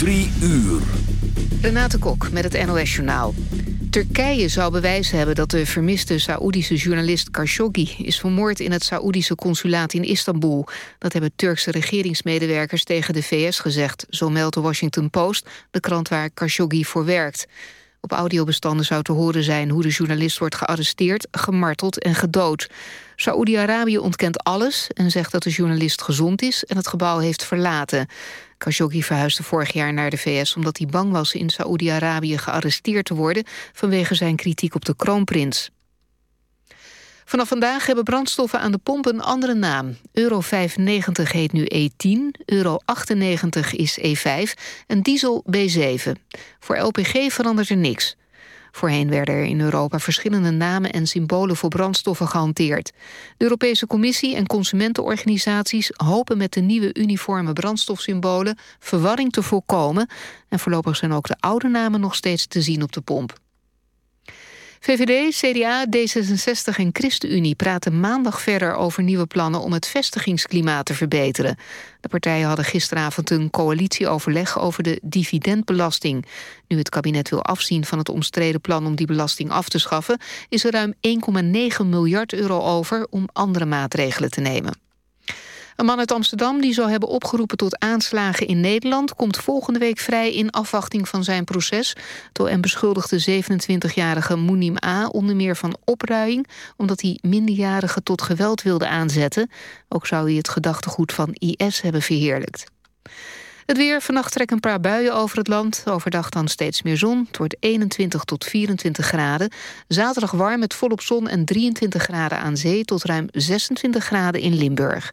Drie uur. Renate Kok met het NOS Journaal. Turkije zou bewijs hebben dat de vermiste Saoedische journalist Khashoggi... is vermoord in het Saoedische consulaat in Istanbul. Dat hebben Turkse regeringsmedewerkers tegen de VS gezegd... zo meldt de Washington Post, de krant waar Khashoggi voor werkt. Op audiobestanden zou te horen zijn hoe de journalist wordt gearresteerd... gemarteld en gedood. Saoedi-Arabië ontkent alles en zegt dat de journalist gezond is... en het gebouw heeft verlaten. Khashoggi verhuisde vorig jaar naar de VS omdat hij bang was in Saoedi-Arabië gearresteerd te worden vanwege zijn kritiek op de kroonprins. Vanaf vandaag hebben brandstoffen aan de pomp een andere naam. Euro 95 heet nu E10, euro 98 is E5 en diesel B7. Voor LPG verandert er niks. Voorheen werden er in Europa verschillende namen en symbolen voor brandstoffen gehanteerd. De Europese Commissie en consumentenorganisaties hopen met de nieuwe uniforme brandstofsymbolen verwarring te voorkomen. En voorlopig zijn ook de oude namen nog steeds te zien op de pomp. VVD, CDA, D66 en ChristenUnie praten maandag verder over nieuwe plannen om het vestigingsklimaat te verbeteren. De partijen hadden gisteravond een coalitieoverleg over de dividendbelasting. Nu het kabinet wil afzien van het omstreden plan om die belasting af te schaffen, is er ruim 1,9 miljard euro over om andere maatregelen te nemen. Een man uit Amsterdam die zou hebben opgeroepen tot aanslagen in Nederland... komt volgende week vrij in afwachting van zijn proces. Het OM beschuldigde 27-jarige Moenim A. onder meer van opruiing... omdat hij minderjarigen tot geweld wilde aanzetten. Ook zou hij het gedachtegoed van IS hebben verheerlijkt. Het weer, vannacht trekken een paar buien over het land. Overdag dan steeds meer zon. Het wordt 21 tot 24 graden. Zaterdag warm met volop zon en 23 graden aan zee... tot ruim 26 graden in Limburg.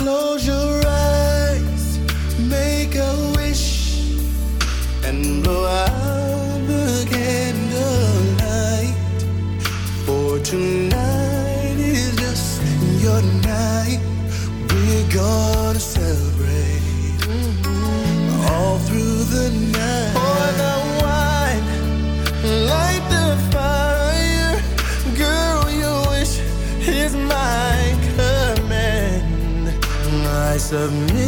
close your eyes. Submit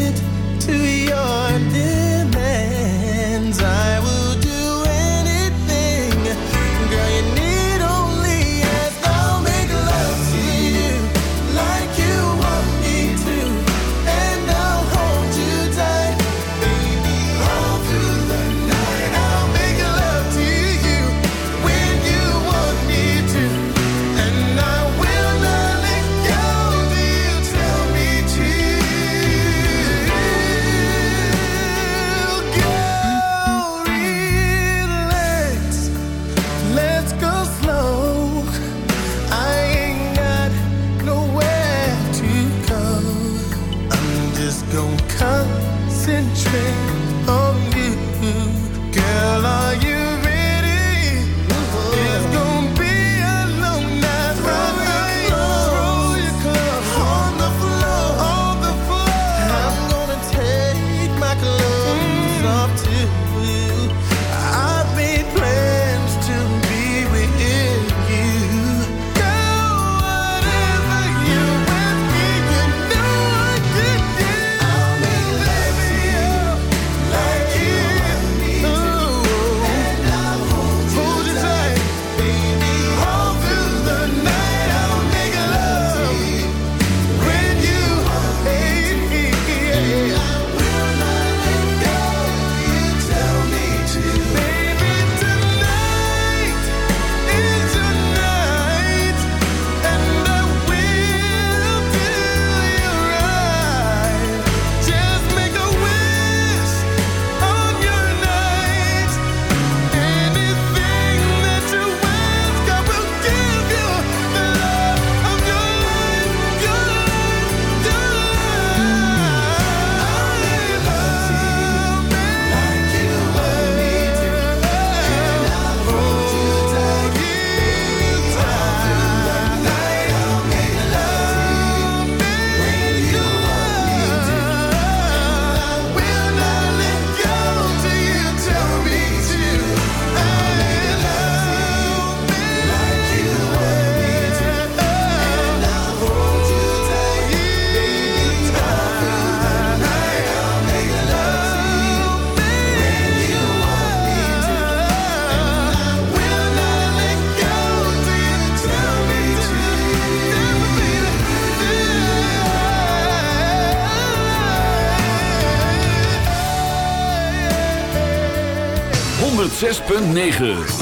106.9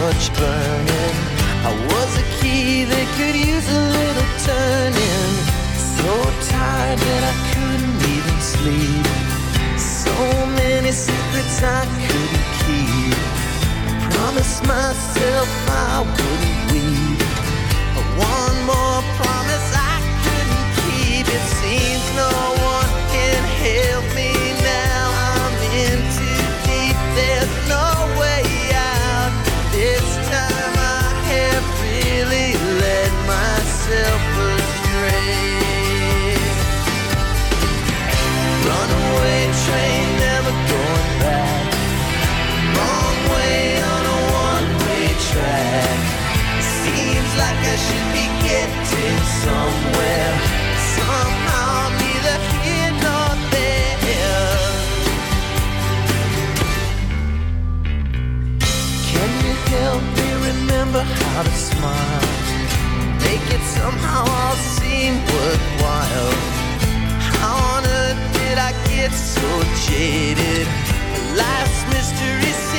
much burning. I was a key that could use a little turning. So tired that I couldn't even sleep. So many secrets I couldn't keep. I promised myself I wouldn't. somewhere. Somehow, neither here nor there. Can you help me remember how to smile? Make it somehow all seem worthwhile. How on earth did I get so jaded? Life's mystery.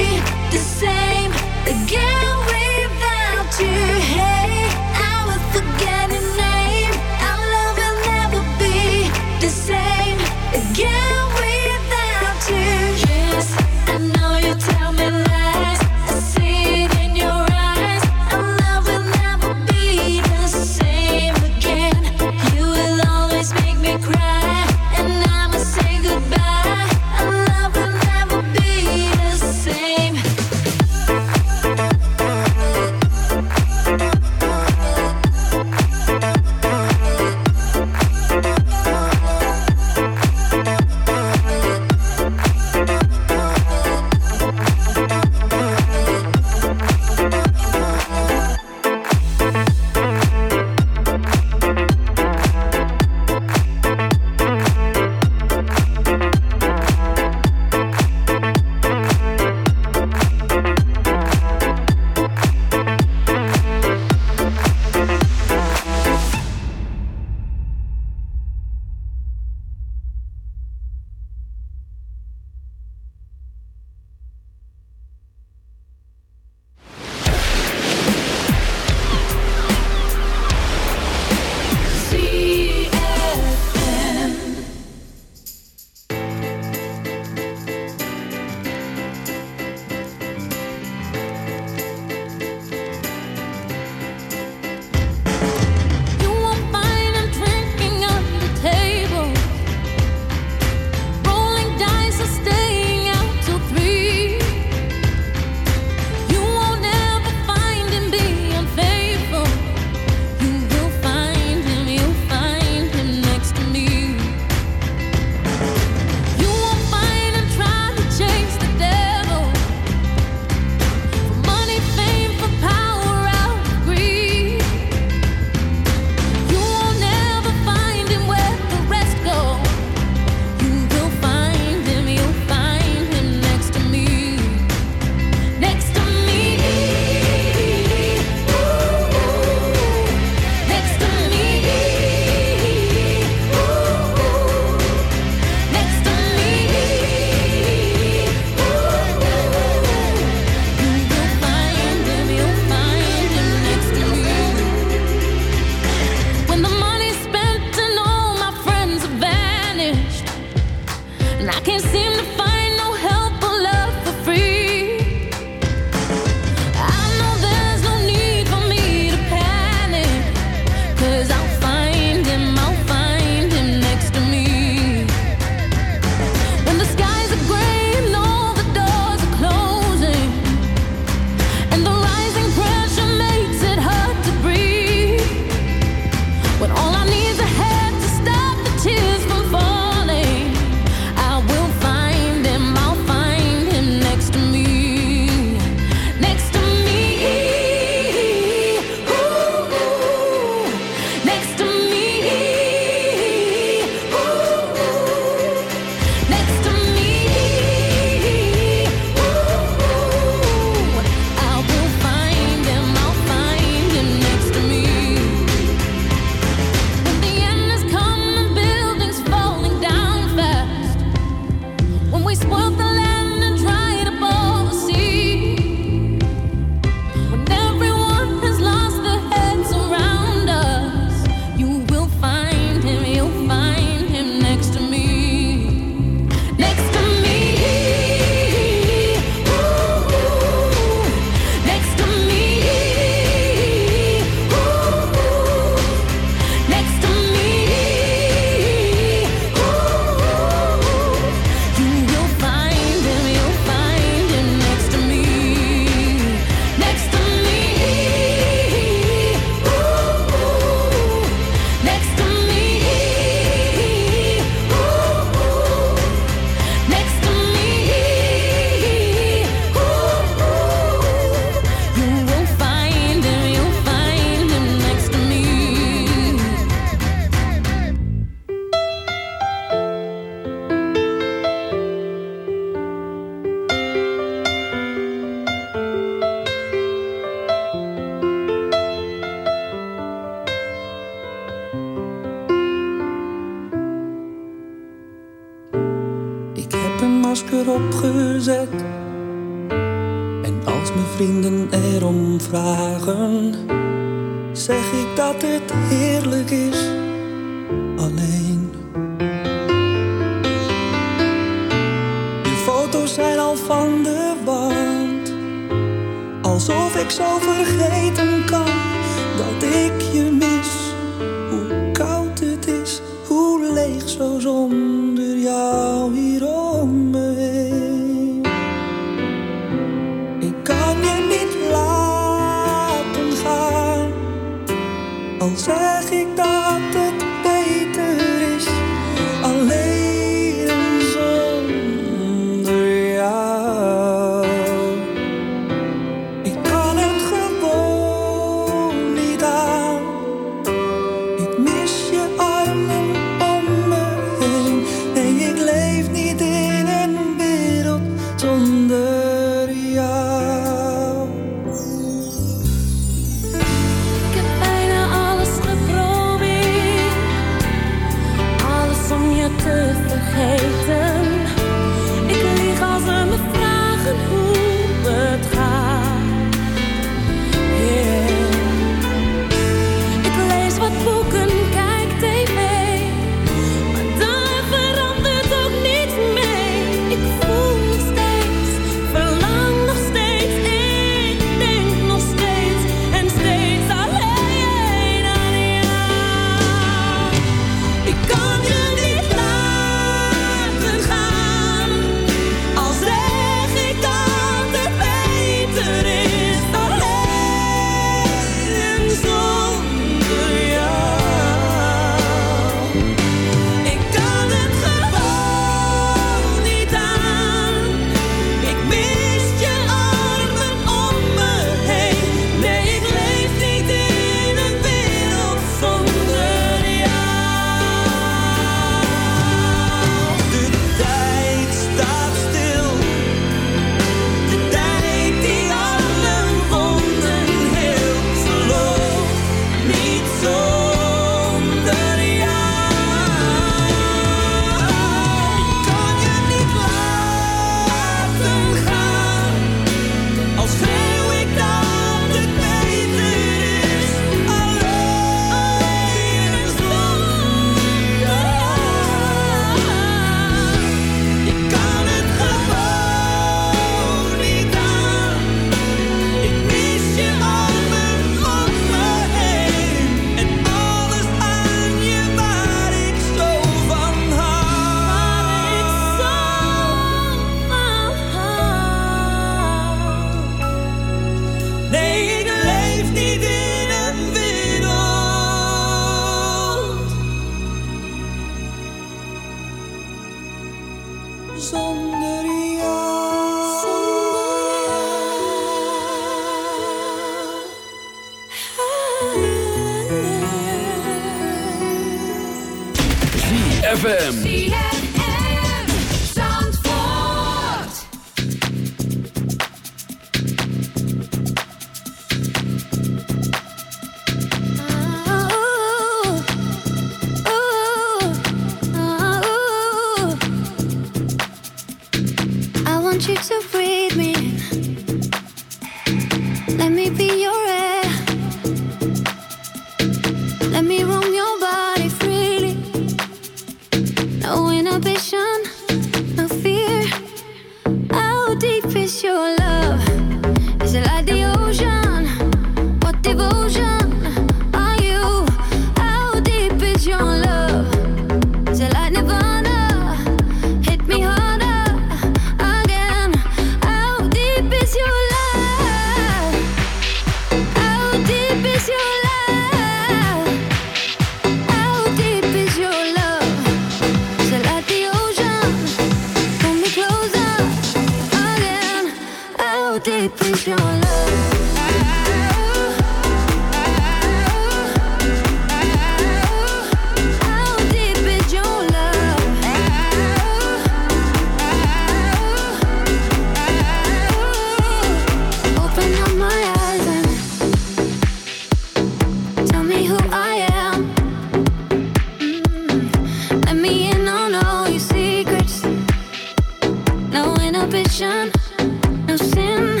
no sin.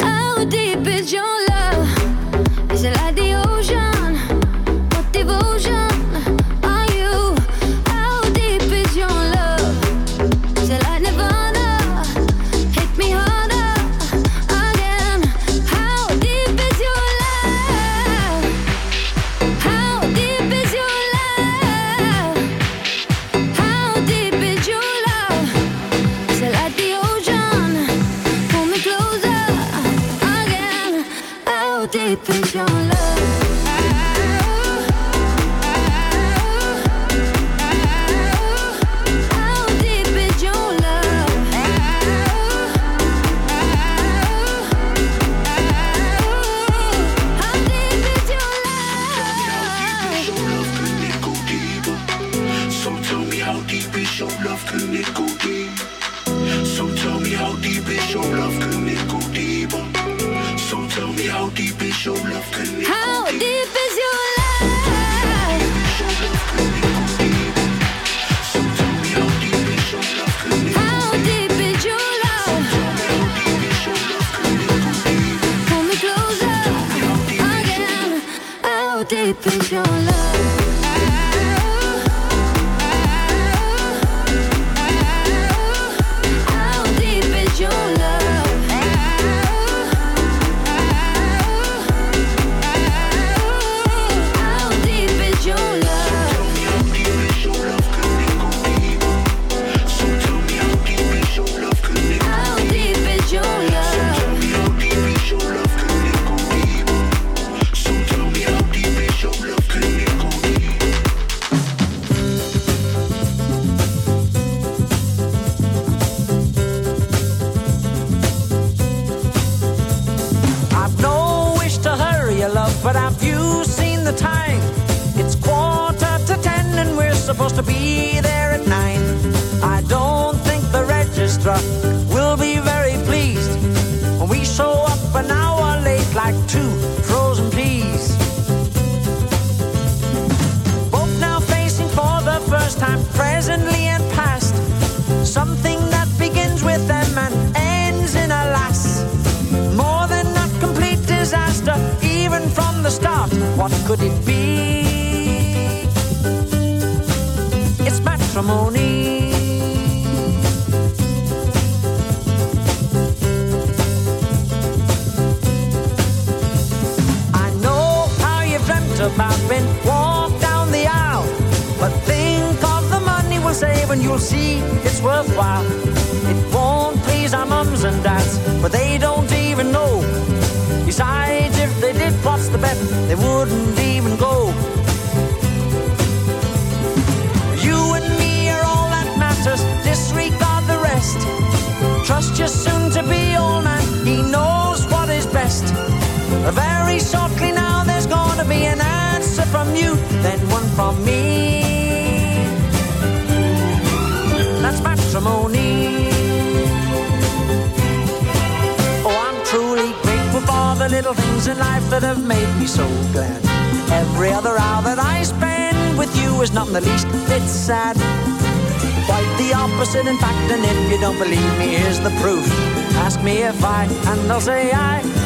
How deep is your the proof. Ask me if I, and I'll say I